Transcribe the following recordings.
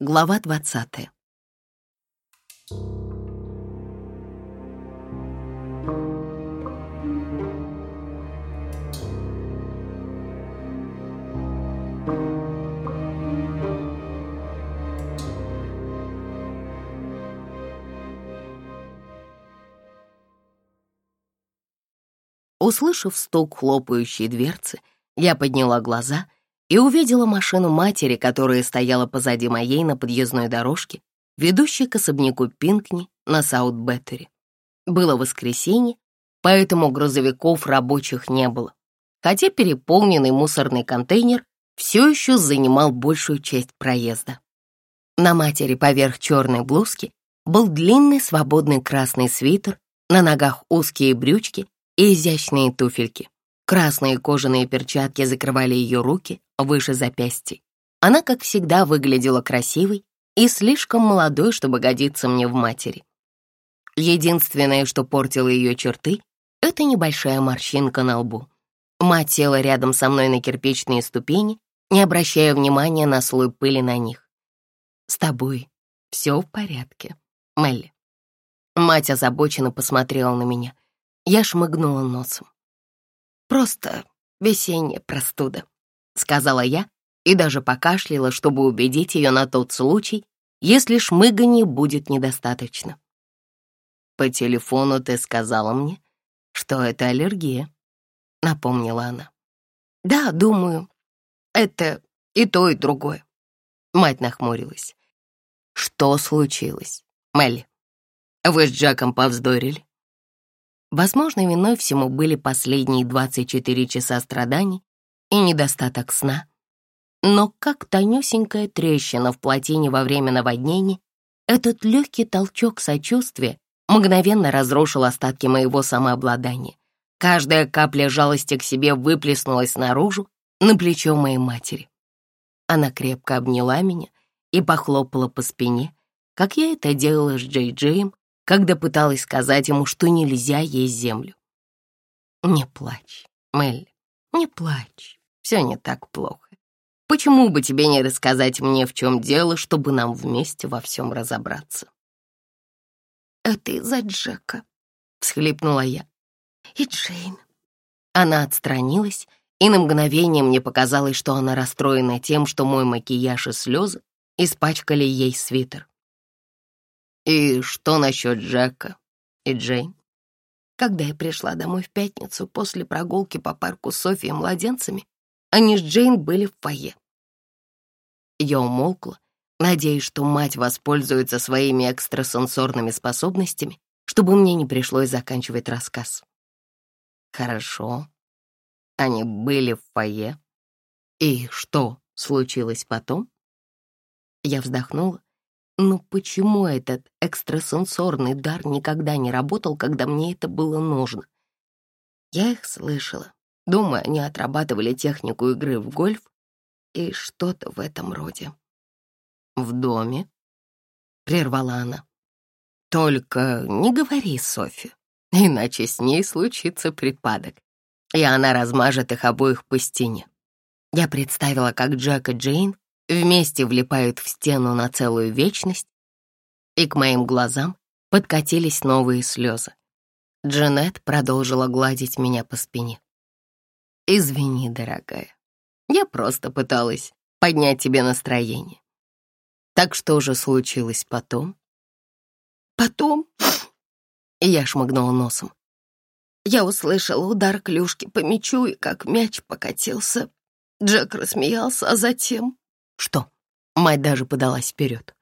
Глава двадцатая. Услышав стук хлопающей дверцы, я подняла глаза и увидела машину матери, которая стояла позади моей на подъездной дорожке, ведущей к особняку Пинкни на Саут-Беттере. Было воскресенье, поэтому грузовиков рабочих не было, хотя переполненный мусорный контейнер все еще занимал большую часть проезда. На матери поверх черной блузки был длинный свободный красный свитер, на ногах узкие брючки и изящные туфельки. Красные кожаные перчатки закрывали ее руки выше запястья. Она, как всегда, выглядела красивой и слишком молодой, чтобы годиться мне в матери. Единственное, что портило ее черты, это небольшая морщинка на лбу. Мать села рядом со мной на кирпичные ступени, не обращая внимания на слой пыли на них. «С тобой все в порядке, Мелли». Мать озабоченно посмотрела на меня — я шмыгнула носом. «Просто весенняя простуда», — сказала я и даже покашляла, чтобы убедить ее на тот случай, если шмыгания будет недостаточно. «По телефону ты сказала мне, что это аллергия», — напомнила она. «Да, думаю, это и то, и другое». Мать нахмурилась. «Что случилось, Мелли? Вы с Джаком повздорили?» Возможно, виной всему были последние 24 часа страданий и недостаток сна. Но как тонюсенькая трещина в плотине во время наводнения, этот легкий толчок сочувствия мгновенно разрушил остатки моего самообладания. Каждая капля жалости к себе выплеснулась наружу на плечо моей матери. Она крепко обняла меня и похлопала по спине, как я это делала с Джей Джеем когда пыталась сказать ему, что нельзя есть землю. «Не плачь, Мелли, не плачь, все не так плохо. Почему бы тебе не рассказать мне, в чем дело, чтобы нам вместе во всем разобраться?» «Это из-за Джека», — всхлипнула я. «И Джейн». Она отстранилась, и на мгновение мне показалось, что она расстроена тем, что мой макияж и слезы испачкали ей свитер. «И что насчет Джека и Джейн?» Когда я пришла домой в пятницу после прогулки по парку с Софией и младенцами, они с Джейн были в фойе. Я умолкла, надеясь, что мать воспользуется своими экстрасенсорными способностями, чтобы мне не пришлось заканчивать рассказ. Хорошо. Они были в фойе. И что случилось потом? Я вздохнула но почему этот экстрасенсорный дар никогда не работал, когда мне это было нужно? Я их слышала. Думаю, они отрабатывали технику игры в гольф и что-то в этом роде. «В доме?» — прервала она. «Только не говори Софи, иначе с ней случится припадок, и она размажет их обоих по стене». Я представила, как Джек и Джейн вместе влипают в стену на целую вечность, и к моим глазам подкатились новые слезы. Джанет продолжила гладить меня по спине. «Извини, дорогая, я просто пыталась поднять тебе настроение. Так что же случилось потом?» «Потом?» Я шмыгнула носом. Я услышала удар клюшки по мячу, и как мяч покатился. Джек рассмеялся, а затем... Что? Мать даже подалась вперед.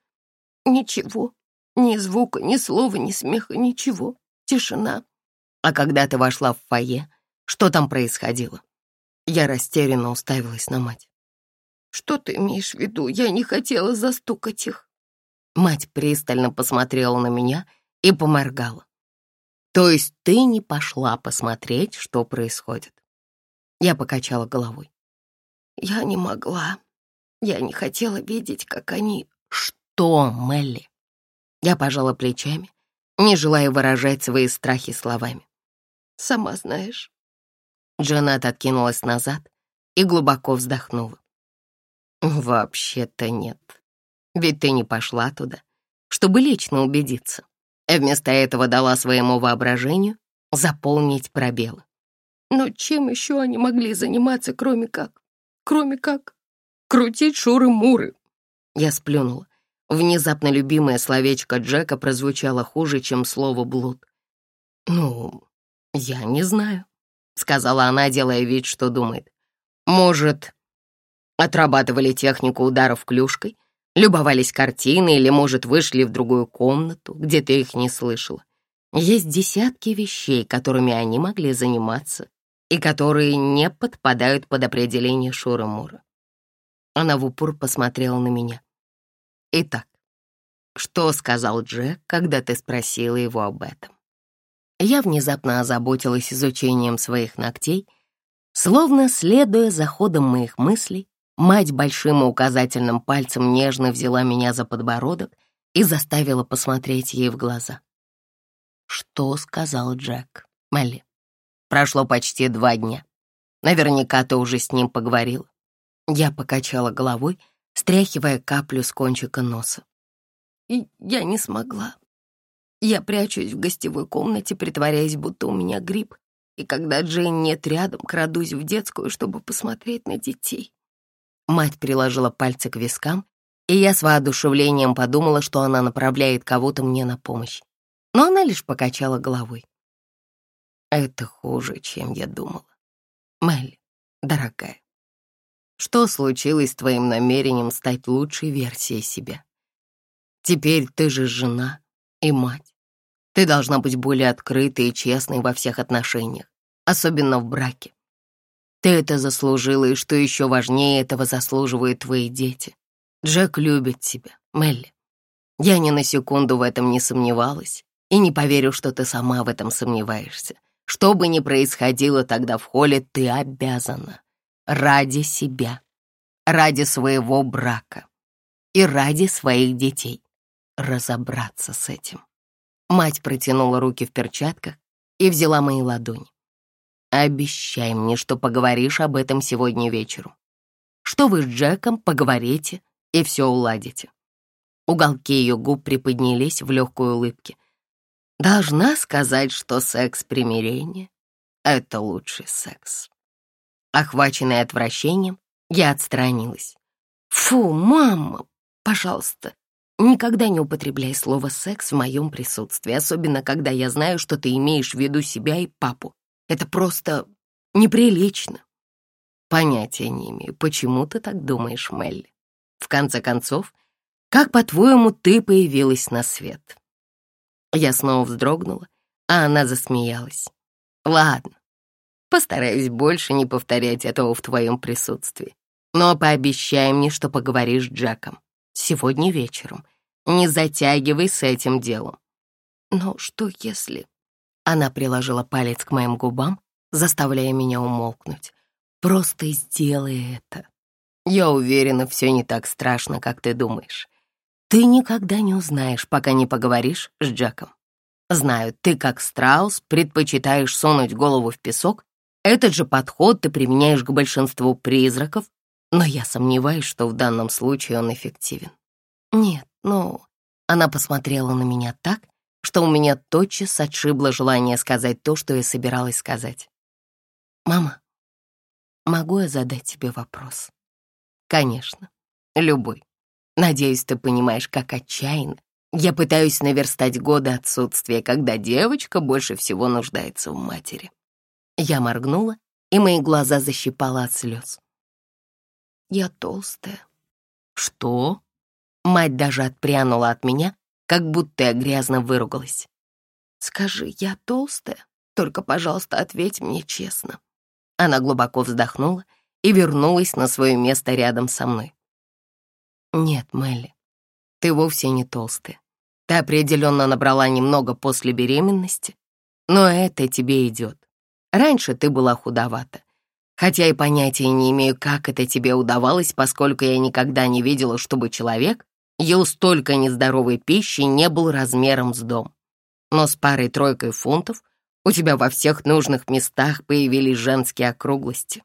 Ничего. Ни звука, ни слова, ни смеха, ничего. Тишина. А когда ты вошла в фойе, что там происходило? Я растерянно уставилась на мать. Что ты имеешь в виду? Я не хотела застукать их. Мать пристально посмотрела на меня и поморгала. То есть ты не пошла посмотреть, что происходит? Я покачала головой. Я не могла. Я не хотела видеть, как они... Что, Мелли? Я пожала плечами, не желая выражать свои страхи словами. Сама знаешь. Джанет откинулась назад и глубоко вздохнула. «Вообще-то нет. Ведь ты не пошла туда, чтобы лично убедиться. А вместо этого дала своему воображению заполнить пробелы. Но чем еще они могли заниматься, кроме как? Кроме как? Крутить шуры-муры. Я сплюнула. Внезапно любимое словечко Джека прозвучало хуже, чем слово «блуд». «Ну, я не знаю», — сказала она, делая вид, что думает. «Может, отрабатывали технику ударов клюшкой, любовались картиной или, может, вышли в другую комнату, где ты их не слышала. Есть десятки вещей, которыми они могли заниматься и которые не подпадают под определение Шура-Мура. Она в упор посмотрела на меня. Итак, что сказал Джек, когда ты спросила его об этом? Я внезапно озаботилась изучением своих ногтей, словно следуя за ходом моих мыслей, мать большим и указательным пальцем нежно взяла меня за подбородок и заставила посмотреть ей в глаза. Что сказал Джек, Молли? Прошло почти два дня. Наверняка ты уже с ним поговорила. Я покачала головой, стряхивая каплю с кончика носа. И я не смогла. Я прячусь в гостевой комнате, притворяясь, будто у меня грипп, и когда Джейн нет рядом, крадусь в детскую, чтобы посмотреть на детей. Мать приложила пальцы к вискам, и я с воодушевлением подумала, что она направляет кого-то мне на помощь. Но она лишь покачала головой. Это хуже, чем я думала. Мелли, дорогая, что случилось с твоим намерением стать лучшей версией себя? Теперь ты же жена и мать. Ты должна быть более открытой и честной во всех отношениях, особенно в браке. Ты это заслужила, и что еще важнее, этого заслуживают твои дети. Джек любит тебя, Мелли. Я ни на секунду в этом не сомневалась и не поверю, что ты сама в этом сомневаешься. Что бы ни происходило тогда в холле, ты обязана ради себя, ради своего брака и ради своих детей разобраться с этим. Мать протянула руки в перчатках и взяла мои ладони. «Обещай мне, что поговоришь об этом сегодня вечером. Что вы с Джеком поговорите и все уладите». Уголки ее губ приподнялись в легкой улыбке. «Должна сказать, что секс примирения — это лучший секс». Охваченная отвращением, я отстранилась. «Фу, мама, пожалуйста, никогда не употребляй слово «секс» в моем присутствии, особенно когда я знаю, что ты имеешь в виду себя и папу. Это просто неприлично». Понятия не имею, почему ты так думаешь, Мелли. В конце концов, как, по-твоему, ты появилась на свет?» Я снова вздрогнула, а она засмеялась. «Ладно, Постараюсь больше не повторять этого в твоем присутствии. Но пообещай мне, что поговоришь с Джеком. Сегодня вечером. Не затягивай с этим делом. Но что если... Она приложила палец к моим губам, заставляя меня умолкнуть. Просто сделай это. Я уверена, все не так страшно, как ты думаешь. Ты никогда не узнаешь, пока не поговоришь с Джеком. Знаю, ты, как страус, предпочитаешь сунуть голову в песок этот же подход ты применяешь к большинству призраков, но я сомневаюсь, что в данном случае он эффективен. Нет, ну... Она посмотрела на меня так, что у меня тотчас отшибло желание сказать то, что я собиралась сказать. «Мама, могу я задать тебе вопрос?» «Конечно, любой. Надеюсь, ты понимаешь, как отчаянно я пытаюсь наверстать годы отсутствия, когда девочка больше всего нуждается в матери». Я моргнула, и мои глаза защипала от слез. «Я толстая». «Что?» Мать даже отпрянула от меня, как будто я грязно выругалась. «Скажи, я толстая? Только, пожалуйста, ответь мне честно». Она глубоко вздохнула и вернулась на свое место рядом со мной. «Нет, Мелли, ты вовсе не толстая. Ты определенно набрала немного после беременности, но это тебе идет. Раньше ты была худовата. Хотя и понятия не имею, как это тебе удавалось, поскольку я никогда не видела, чтобы человек ел столько нездоровой пищи не был размером с дом. Но с парой-тройкой фунтов у тебя во всех нужных местах появились женские округлости.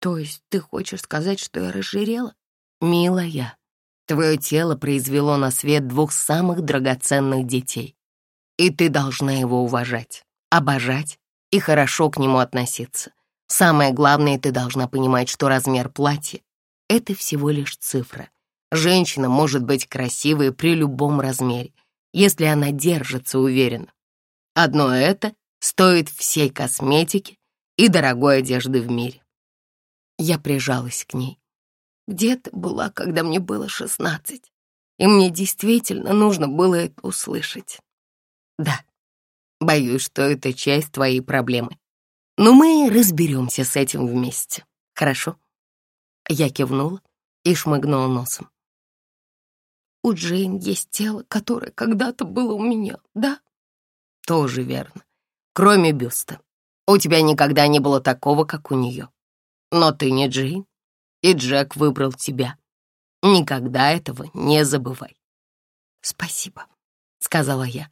То есть ты хочешь сказать, что я разжирела? Милая, Твое тело произвело на свет двух самых драгоценных детей. И ты должна его уважать, обожать и хорошо к нему относиться. Самое главное, ты должна понимать, что размер платья — это всего лишь цифра. Женщина может быть красивой при любом размере, если она держится уверенно. Одно это стоит всей косметики и дорогой одежды в мире. Я прижалась к ней. Где ты была, когда мне было шестнадцать? И мне действительно нужно было это услышать. Да, боюсь, что это часть твоей проблемы. Но мы разберемся с этим вместе. Хорошо? Я кивнула и шмыгнула носом. У Джейн есть тело, которое когда-то было у меня, да? Тоже верно. Кроме бюста. У тебя никогда не было такого, как у нее. Но ты не Джейн и Джек выбрал тебя. Никогда этого не забывай. «Спасибо», — сказала я.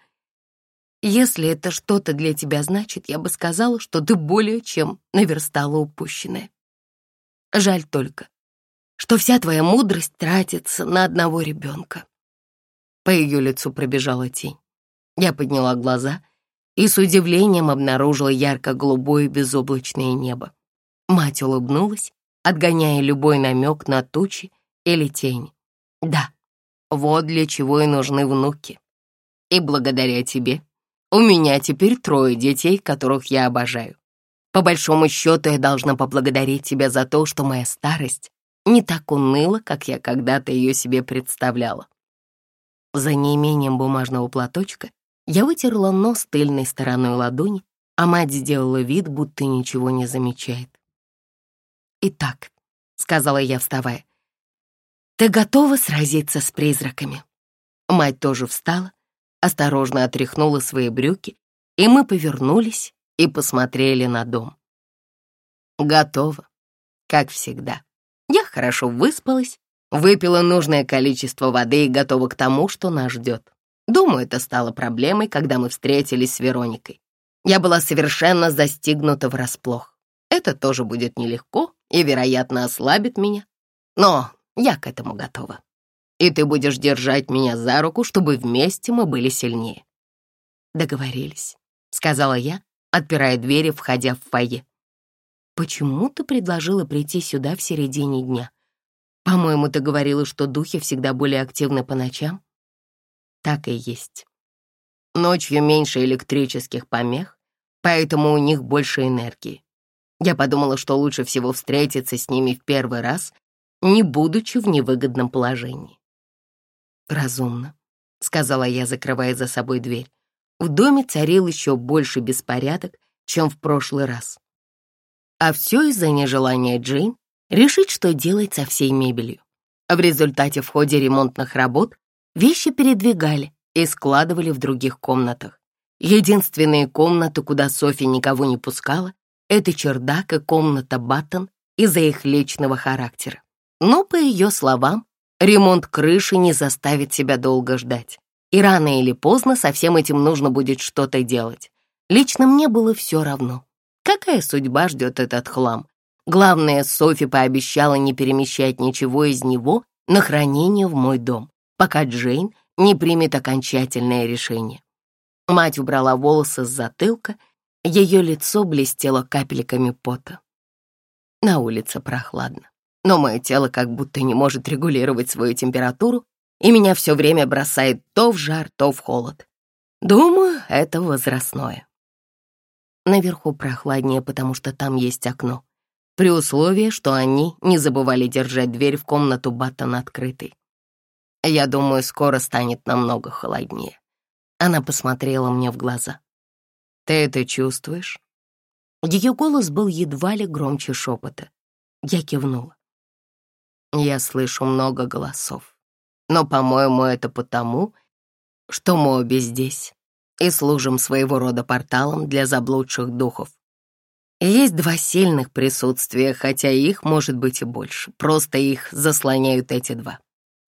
«Если это что-то для тебя значит, я бы сказала, что ты более чем наверстала упущенное. Жаль только, что вся твоя мудрость тратится на одного ребенка». По ее лицу пробежала тень. Я подняла глаза и с удивлением обнаружила ярко-голубое безоблачное небо. Мать улыбнулась отгоняя любой намек на тучи или тень. Да, вот для чего и нужны внуки. И благодаря тебе у меня теперь трое детей, которых я обожаю. По большому счету я должна поблагодарить тебя за то, что моя старость не так уныла, как я когда-то ее себе представляла. За неимением бумажного платочка я вытерла нос тыльной стороной ладони, а мать сделала вид, будто ничего не замечает. «Итак», — сказала я, вставая, — «ты готова сразиться с призраками?» Мать тоже встала, осторожно отряхнула свои брюки, и мы повернулись и посмотрели на дом. Готова, как всегда. Я хорошо выспалась, выпила нужное количество воды и готова к тому, что нас ждет. Думаю, это стало проблемой, когда мы встретились с Вероникой. Я была совершенно застигнута врасплох. Это тоже будет нелегко и, вероятно, ослабит меня. Но я к этому готова. И ты будешь держать меня за руку, чтобы вместе мы были сильнее. Договорились, сказала я, отпирая двери, входя в фойе. Почему ты предложила прийти сюда в середине дня? По-моему, ты говорила, что духи всегда более активны по ночам. Так и есть. Ночью меньше электрических помех, поэтому у них больше энергии. Я подумала, что лучше всего встретиться с ними в первый раз, не будучи в невыгодном положении. «Разумно», — сказала я, закрывая за собой дверь. В доме царил еще больше беспорядок, чем в прошлый раз. А все из-за нежелания Джейн решить, что делать со всей мебелью. В результате в ходе ремонтных работ вещи передвигали и складывали в других комнатах. Единственные комнаты, куда Софи никого не пускала, это чердак и комната Баттон из-за их личного характера. Но, по ее словам, ремонт крыши не заставит себя долго ждать. И рано или поздно со всем этим нужно будет что-то делать. Лично мне было все равно. Какая судьба ждет этот хлам? Главное, Софи пообещала не перемещать ничего из него на хранение в мой дом, пока Джейн не примет окончательное решение. Мать убрала волосы с затылка ее лицо блестело капельками пота. На улице прохладно, но мое тело как будто не может регулировать свою температуру, и меня все время бросает то в жар, то в холод. Думаю, это возрастное. Наверху прохладнее, потому что там есть окно, при условии, что они не забывали держать дверь в комнату Баттон открытой. Я думаю, скоро станет намного холоднее. Она посмотрела мне в глаза. Ты это чувствуешь?» Ее голос был едва ли громче шепота. Я кивнула. Я слышу много голосов. Но, по-моему, это потому, что мы обе здесь и служим своего рода порталом для заблудших духов. Есть два сильных присутствия, хотя их может быть и больше. Просто их заслоняют эти два.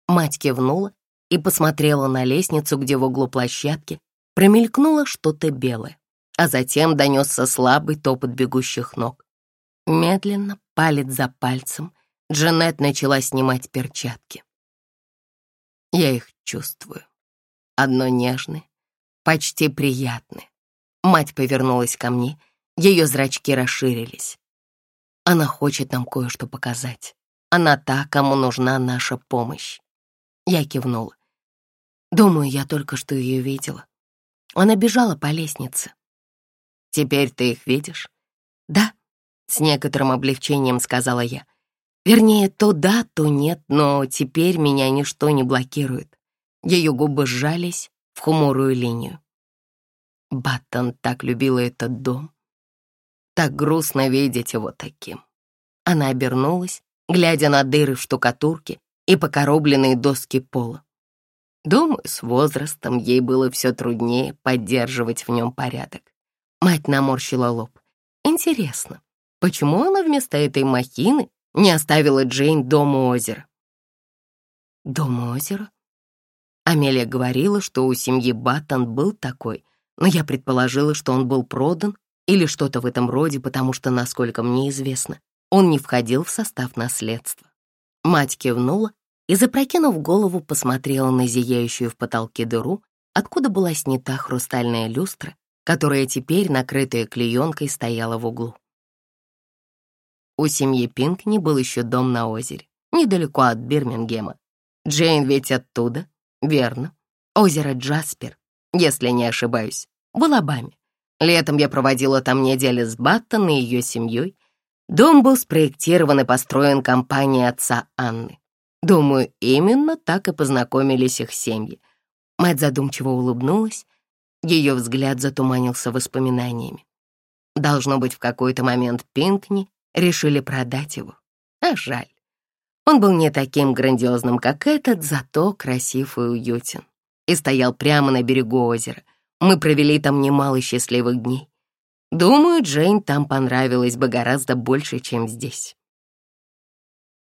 Мать кивнула и посмотрела на лестницу, где в углу площадки промелькнуло что-то белое а затем донесся слабый топот бегущих ног. Медленно, палец за пальцем, Джанет начала снимать перчатки. Я их чувствую. Одно нежное, почти приятное. Мать повернулась ко мне, ее зрачки расширились. Она хочет нам кое-что показать. Она та, кому нужна наша помощь. Я кивнула. Думаю, я только что ее видела. Она бежала по лестнице. Теперь ты их видишь? Да, с некоторым облегчением сказала я. Вернее, то да, то нет, но теперь меня ничто не блокирует. Ее губы сжались в хуморую линию. Баттон так любила этот дом. Так грустно видеть его таким. Она обернулась, глядя на дыры в штукатурке и покоробленные доски пола. Думаю, с возрастом ей было все труднее поддерживать в нем порядок. Мать наморщила лоб. Интересно, почему она вместо этой махины не оставила Джейн дом у озера? Дом у озера? Амелия говорила, что у семьи Баттон был такой, но я предположила, что он был продан или что-то в этом роде, потому что, насколько мне известно, он не входил в состав наследства. Мать кивнула и, запрокинув голову, посмотрела на зияющую в потолке дыру, откуда была снята хрустальная люстра, которая теперь, накрытая клеенкой, стояла в углу. У семьи Пинкни был еще дом на озере, недалеко от Бирмингема. Джейн ведь оттуда, верно? Озеро Джаспер, если не ошибаюсь, в Алабаме. Летом я проводила там недели с Баттон и ее семьей, Дом был спроектирован и построен компанией отца Анны. Думаю, именно так и познакомились их семьи. Мать задумчиво улыбнулась, ее взгляд затуманился воспоминаниями. Должно быть, в какой-то момент Пинкни решили продать его. А жаль. Он был не таким грандиозным, как этот, зато красив и уютен. И стоял прямо на берегу озера. Мы провели там немало счастливых дней. Думаю, Джейн там понравилось бы гораздо больше, чем здесь.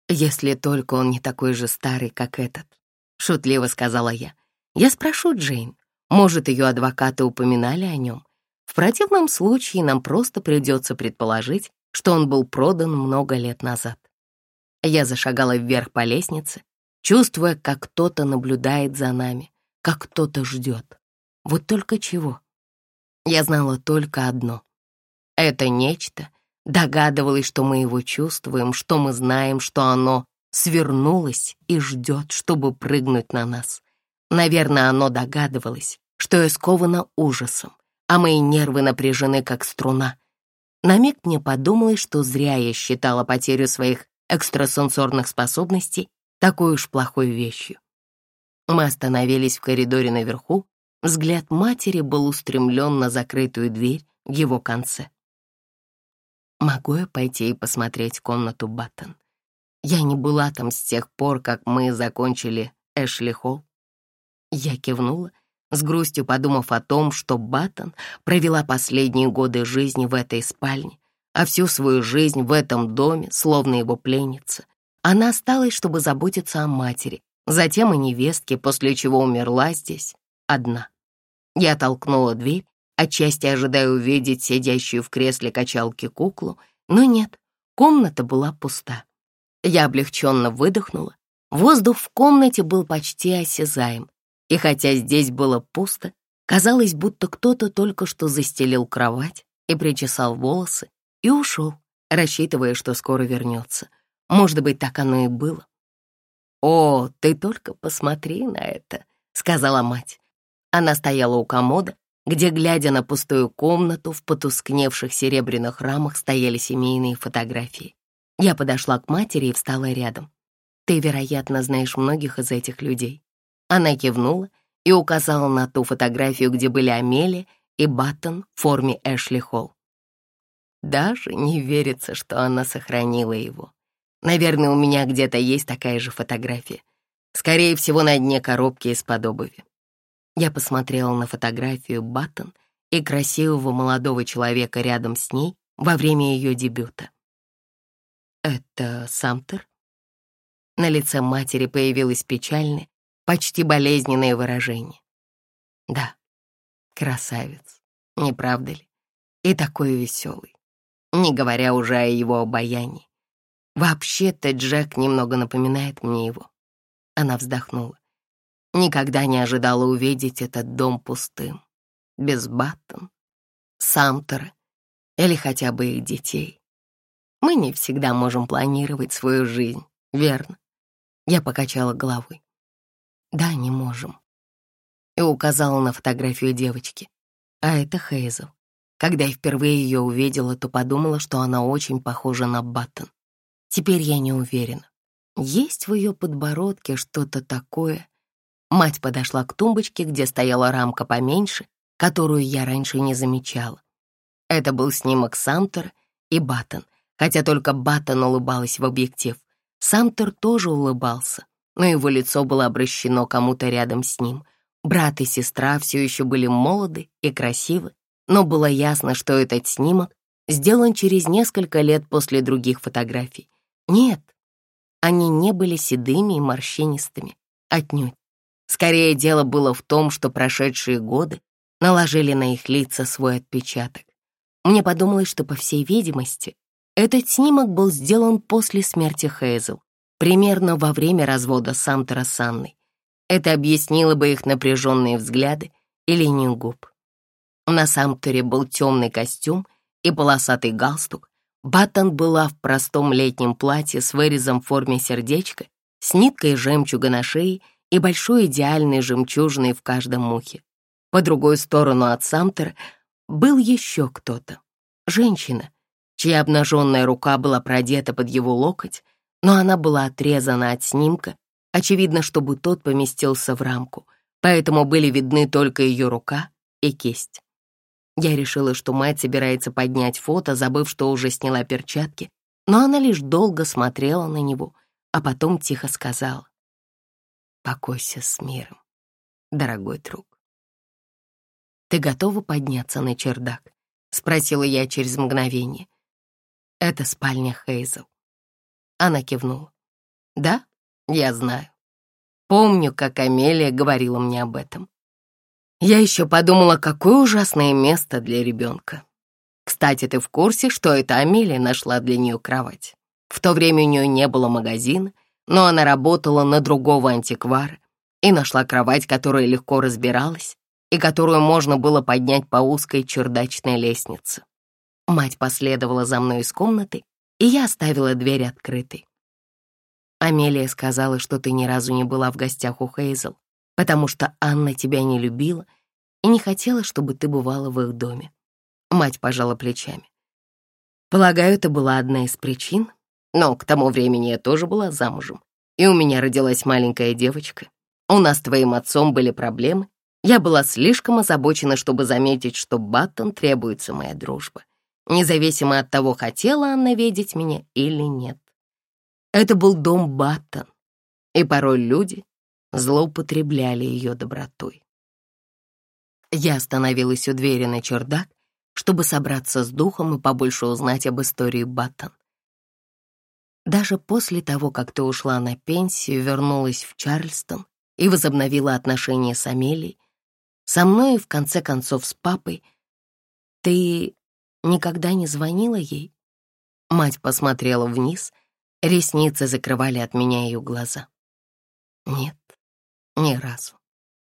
Если только он не такой же старый, как этот, шутливо сказала я. Я спрошу Джейн, может, ее адвокаты упоминали о нем. В противном случае нам просто придется предположить, что он был продан много лет назад. Я зашагала вверх по лестнице, чувствуя, как кто-то наблюдает за нами, как кто-то ждет. Вот только чего. Я знала только одно. Это нечто догадывалось, что мы его чувствуем, что мы знаем, что оно свернулось и ждет, чтобы прыгнуть на нас. Наверное, оно догадывалось, что я скована ужасом, а мои нервы напряжены, как струна. На миг мне подумалось, что зря я считала потерю своих экстрасенсорных способностей такой уж плохой вещью. Мы остановились в коридоре наверху, взгляд матери был устремлен на закрытую дверь в его конце. Могу я пойти и посмотреть комнату Баттон? Я не была там с тех пор, как мы закончили Эшли Холл. Я кивнула, с грустью подумав о том, что Баттон провела последние годы жизни в этой спальне, а всю свою жизнь в этом доме, словно его пленница. Она осталась, чтобы заботиться о матери, затем о невестке, после чего умерла здесь одна. Я толкнула дверь отчасти ожидая увидеть сидящую в кресле качалки куклу, но нет, комната была пуста. Я облегченно выдохнула. Воздух в комнате был почти осязаем, и хотя здесь было пусто, казалось, будто кто-то только что застелил кровать и причесал волосы и ушел, рассчитывая, что скоро вернется. Может быть, так оно и было. «О, ты только посмотри на это», — сказала мать. Она стояла у комода, где, глядя на пустую комнату, в потускневших серебряных рамах стояли семейные фотографии. Я подошла к матери и встала рядом. «Ты, вероятно, знаешь многих из этих людей». Она кивнула и указала на ту фотографию, где были Амелия и Баттон в форме Эшли Холл. Даже не верится, что она сохранила его. Наверное, у меня где-то есть такая же фотография. Скорее всего, на дне коробки из-под обуви. Я посмотрела на фотографию Баттон и красивого молодого человека рядом с ней во время ее дебюта. «Это Самтер?» На лице матери появилось печальное, почти болезненное выражение. «Да, красавец, не правда ли? И такой веселый, не говоря уже о его обаянии. Вообще-то Джек немного напоминает мне его». Она вздохнула. Никогда не ожидала увидеть этот дом пустым, без Баттон, Самтера или хотя бы их детей. Мы не всегда можем планировать свою жизнь, верно? Я покачала головой. Да, не можем. И указала на фотографию девочки. А это Хейзел. Когда я впервые ее увидела, то подумала, что она очень похожа на Баттон. Теперь я не уверена. Есть в ее подбородке что-то такое. Мать подошла к тумбочке, где стояла рамка поменьше, которую я раньше не замечала. Это был снимок Самтер и Баттон, хотя только Баттон улыбалась в объектив. Самтер тоже улыбался, но его лицо было обращено кому-то рядом с ним. Брат и сестра все еще были молоды и красивы, но было ясно, что этот снимок сделан через несколько лет после других фотографий. Нет, они не были седыми и морщинистыми, отнюдь. Скорее, дело было в том, что прошедшие годы наложили на их лица свой отпечаток. Мне подумалось, что, по всей видимости, этот снимок был сделан после смерти Хейзел, примерно во время развода Самтера с Анной. Это объяснило бы их напряженные взгляды и линию губ. На Самтере был темный костюм и полосатый галстук. Баттон была в простом летнем платье с вырезом в форме сердечка, с ниткой жемчуга на шее и большой идеальной жемчужиной в каждом мухе. По другую сторону от Самтера был еще кто-то. Женщина, чья обнаженная рука была продета под его локоть, но она была отрезана от снимка, очевидно, чтобы тот поместился в рамку, поэтому были видны только ее рука и кисть. Я решила, что мать собирается поднять фото, забыв, что уже сняла перчатки, но она лишь долго смотрела на него, а потом тихо сказала. Покойся с миром, дорогой друг. «Ты готова подняться на чердак?» — спросила я через мгновение. «Это спальня Хейзел». Она кивнула. «Да, я знаю. Помню, как Амелия говорила мне об этом. Я еще подумала, какое ужасное место для ребенка. Кстати, ты в курсе, что это Амелия нашла для нее кровать? В то время у нее не было магазина, но она работала на другого антиквара и нашла кровать, которая легко разбиралась и которую можно было поднять по узкой чердачной лестнице. Мать последовала за мной из комнаты, и я оставила дверь открытой. Амелия сказала, что ты ни разу не была в гостях у Хейзел, потому что Анна тебя не любила и не хотела, чтобы ты бывала в их доме. Мать пожала плечами. Полагаю, это была одна из причин, но к тому времени я тоже была замужем, и у меня родилась маленькая девочка. У нас с твоим отцом были проблемы. Я была слишком озабочена, чтобы заметить, что Баттон требуется моя дружба, независимо от того, хотела Анна видеть меня или нет. Это был дом Баттон, и порой люди злоупотребляли ее добротой. Я остановилась у двери на чердак, чтобы собраться с духом и побольше узнать об истории Баттон. Даже после того, как ты ушла на пенсию, вернулась в Чарльстон и возобновила отношения с Амелией, со мной и, в конце концов, с папой, ты никогда не звонила ей? Мать посмотрела вниз, ресницы закрывали от меня ее глаза. Нет, ни разу.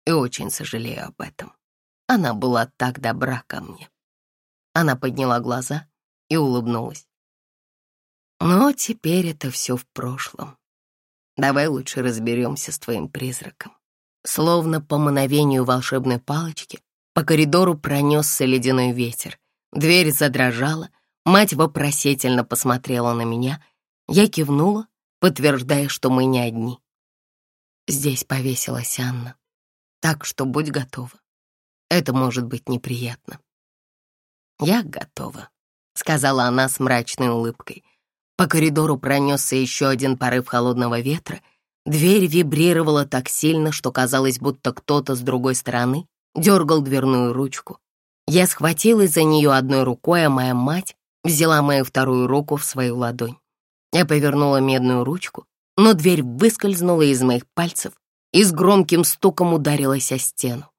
И очень сожалею об этом. Она была так добра ко мне. Она подняла глаза и улыбнулась. Но теперь это все в прошлом. Давай лучше разберемся с твоим призраком. Словно по мановению волшебной палочки по коридору пронесся ледяной ветер. Дверь задрожала, мать вопросительно посмотрела на меня. Я кивнула, подтверждая, что мы не одни. Здесь повесилась Анна, так что будь готова. Это может быть неприятно. «Я готова», — сказала она с мрачной улыбкой. По коридору пронесся еще один порыв холодного ветра. Дверь вибрировала так сильно, что казалось, будто кто-то с другой стороны дергал дверную ручку. Я схватилась за нее одной рукой, а моя мать взяла мою вторую руку в свою ладонь. Я повернула медную ручку, но дверь выскользнула из моих пальцев и с громким стуком ударилась о стену.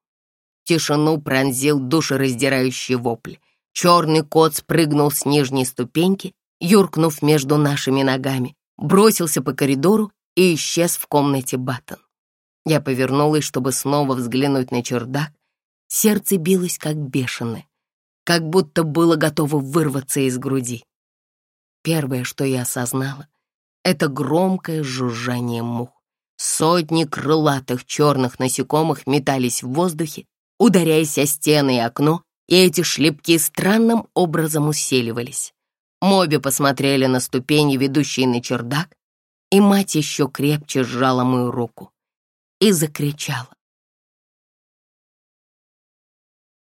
Тишину пронзил душераздирающий вопль. Черный кот спрыгнул с нижней ступеньки юркнув между нашими ногами, бросился по коридору и исчез в комнате Баттон. Я повернулась, чтобы снова взглянуть на чердак. Сердце билось как бешеное, как будто было готово вырваться из груди. Первое, что я осознала, это громкое жужжание мух. Сотни крылатых черных насекомых метались в воздухе, ударяясь о стены и окно, и эти шлепки странным образом усиливались. Моби посмотрели на ступени, ведущие на чердак, и мать еще крепче сжала мою руку и закричала.